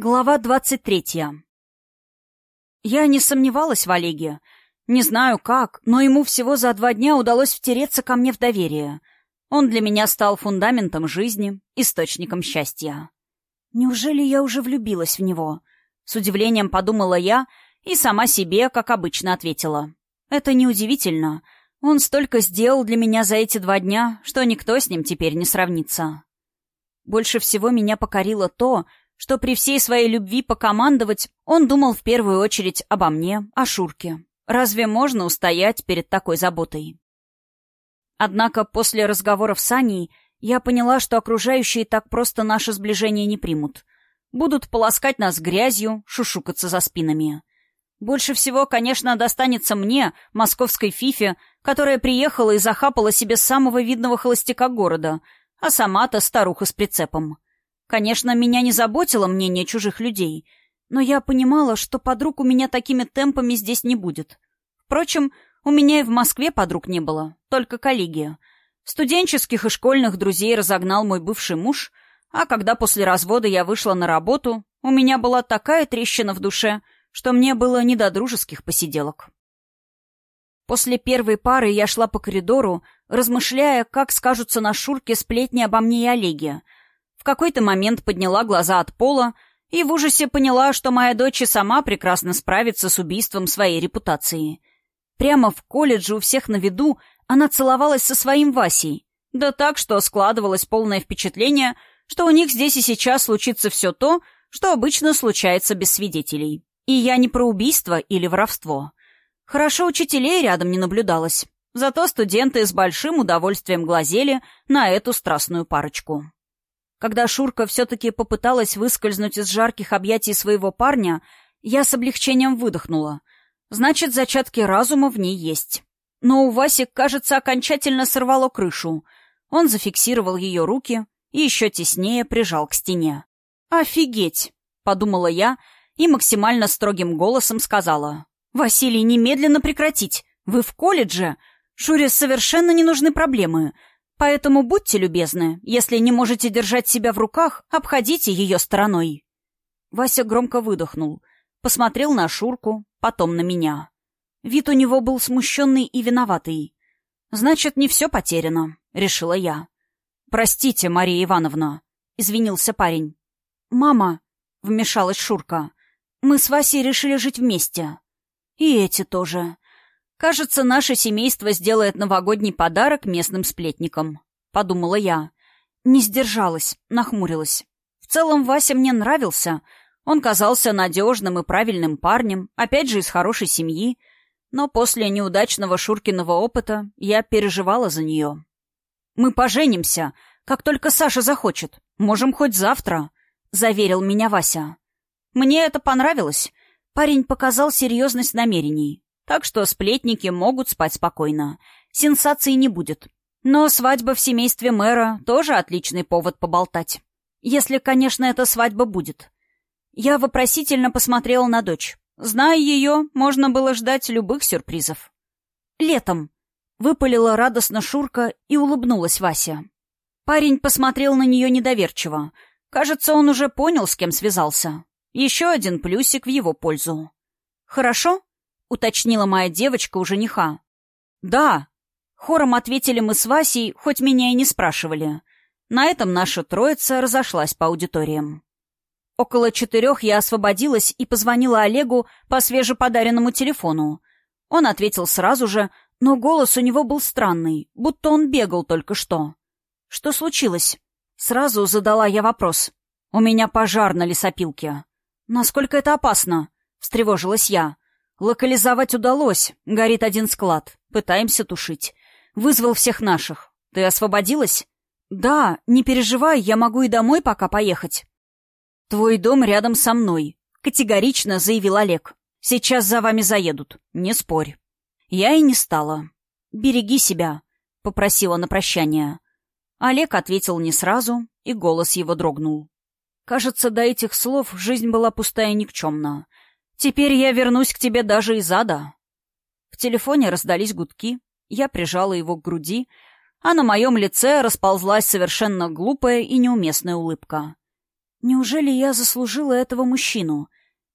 Глава двадцать третья. Я не сомневалась в Олеге. Не знаю как, но ему всего за два дня удалось втереться ко мне в доверие. Он для меня стал фундаментом жизни, источником счастья. Неужели я уже влюбилась в него? С удивлением подумала я и сама себе, как обычно, ответила. Это неудивительно. Он столько сделал для меня за эти два дня, что никто с ним теперь не сравнится. Больше всего меня покорило то, что при всей своей любви покомандовать он думал в первую очередь обо мне, о Шурке. Разве можно устоять перед такой заботой? Однако после разговоров с Аней я поняла, что окружающие так просто наше сближение не примут. Будут полоскать нас грязью, шушукаться за спинами. Больше всего, конечно, достанется мне, московской фифе, которая приехала и захапала себе самого видного холостяка города, а сама-то старуха с прицепом. Конечно, меня не заботило мнение чужих людей, но я понимала, что подруг у меня такими темпами здесь не будет. Впрочем, у меня и в Москве подруг не было, только коллеги. Студенческих и школьных друзей разогнал мой бывший муж, а когда после развода я вышла на работу, у меня была такая трещина в душе, что мне было не до дружеских посиделок. После первой пары я шла по коридору, размышляя, как скажутся на Шурке сплетни обо мне и Олеге — какой-то момент подняла глаза от пола и в ужасе поняла, что моя дочь сама прекрасно справится с убийством своей репутации. Прямо в колледже у всех на виду она целовалась со своим Васей. Да так, что складывалось полное впечатление, что у них здесь и сейчас случится все то, что обычно случается без свидетелей. И я не про убийство или воровство. Хорошо учителей рядом не наблюдалось. Зато студенты с большим удовольствием глазели на эту страстную парочку. Когда Шурка все-таки попыталась выскользнуть из жарких объятий своего парня, я с облегчением выдохнула. Значит, зачатки разума в ней есть. Но у Васи, кажется, окончательно сорвало крышу. Он зафиксировал ее руки и еще теснее прижал к стене. «Офигеть!» — подумала я и максимально строгим голосом сказала. «Василий, немедленно прекратить! Вы в колледже! Шуре совершенно не нужны проблемы. Поэтому будьте любезны, если не можете держать себя в руках, обходите ее стороной». Вася громко выдохнул, посмотрел на Шурку, потом на меня. Вид у него был смущенный и виноватый. «Значит, не все потеряно», — решила я. «Простите, Мария Ивановна», — извинился парень. «Мама», — вмешалась Шурка, — «мы с Васей решили жить вместе». «И эти тоже. «Кажется, наше семейство сделает новогодний подарок местным сплетникам», — подумала я. Не сдержалась, нахмурилась. В целом Вася мне нравился. Он казался надежным и правильным парнем, опять же из хорошей семьи. Но после неудачного Шуркиного опыта я переживала за нее. «Мы поженимся, как только Саша захочет. Можем хоть завтра», — заверил меня Вася. Мне это понравилось. Парень показал серьезность намерений. Так что сплетники могут спать спокойно. Сенсаций не будет. Но свадьба в семействе мэра тоже отличный повод поболтать. Если, конечно, эта свадьба будет. Я вопросительно посмотрела на дочь. Зная ее, можно было ждать любых сюрпризов. «Летом», — выпалила радостно Шурка и улыбнулась Вася. Парень посмотрел на нее недоверчиво. Кажется, он уже понял, с кем связался. Еще один плюсик в его пользу. «Хорошо?» — уточнила моя девочка у жениха. «Да», — хором ответили мы с Васей, хоть меня и не спрашивали. На этом наша троица разошлась по аудиториям. Около четырех я освободилась и позвонила Олегу по свежеподаренному телефону. Он ответил сразу же, но голос у него был странный, будто он бегал только что. «Что случилось?» Сразу задала я вопрос. «У меня пожар на лесопилке». «Насколько это опасно?» — встревожилась я. Локализовать удалось. Горит один склад. Пытаемся тушить. Вызвал всех наших. Ты освободилась? Да, не переживай, я могу и домой пока поехать. Твой дом рядом со мной, категорично заявил Олег. Сейчас за вами заедут. Не спорь. Я и не стала. Береги себя, попросила на прощание. Олег ответил не сразу, и голос его дрогнул. Кажется, до этих слов жизнь была пустая и никчемна. Теперь я вернусь к тебе даже из ада. В телефоне раздались гудки, я прижала его к груди, а на моем лице расползлась совершенно глупая и неуместная улыбка. Неужели я заслужила этого мужчину?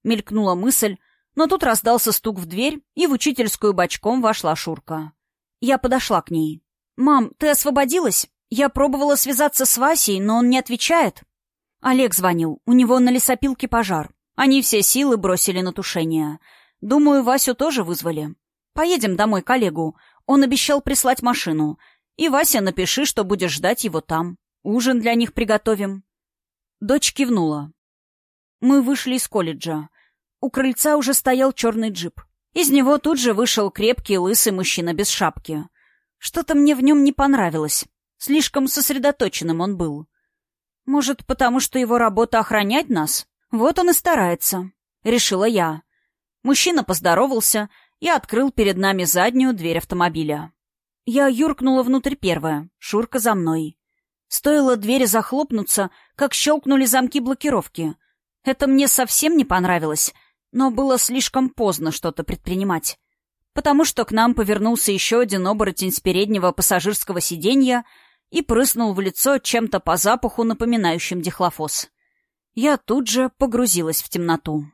Мелькнула мысль, но тут раздался стук в дверь, и в учительскую бочком вошла Шурка. Я подошла к ней. «Мам, ты освободилась? Я пробовала связаться с Васей, но он не отвечает». Олег звонил. У него на лесопилке пожар. Они все силы бросили на тушение. Думаю, Васю тоже вызвали. Поедем домой к Олегу. Он обещал прислать машину. И, Вася, напиши, что будешь ждать его там. Ужин для них приготовим. Дочь кивнула. Мы вышли из колледжа. У крыльца уже стоял черный джип. Из него тут же вышел крепкий лысый мужчина без шапки. Что-то мне в нем не понравилось. Слишком сосредоточенным он был. Может, потому что его работа охранять нас? Вот он и старается. Решила я. Мужчина поздоровался и открыл перед нами заднюю дверь автомобиля. Я юркнула внутрь первая, Шурка за мной. Стоило двери захлопнуться, как щелкнули замки блокировки. Это мне совсем не понравилось, но было слишком поздно что-то предпринимать. Потому что к нам повернулся еще один оборотень с переднего пассажирского сиденья и прыснул в лицо чем-то по запаху, напоминающим дихлофос. Я тут же погрузилась в темноту.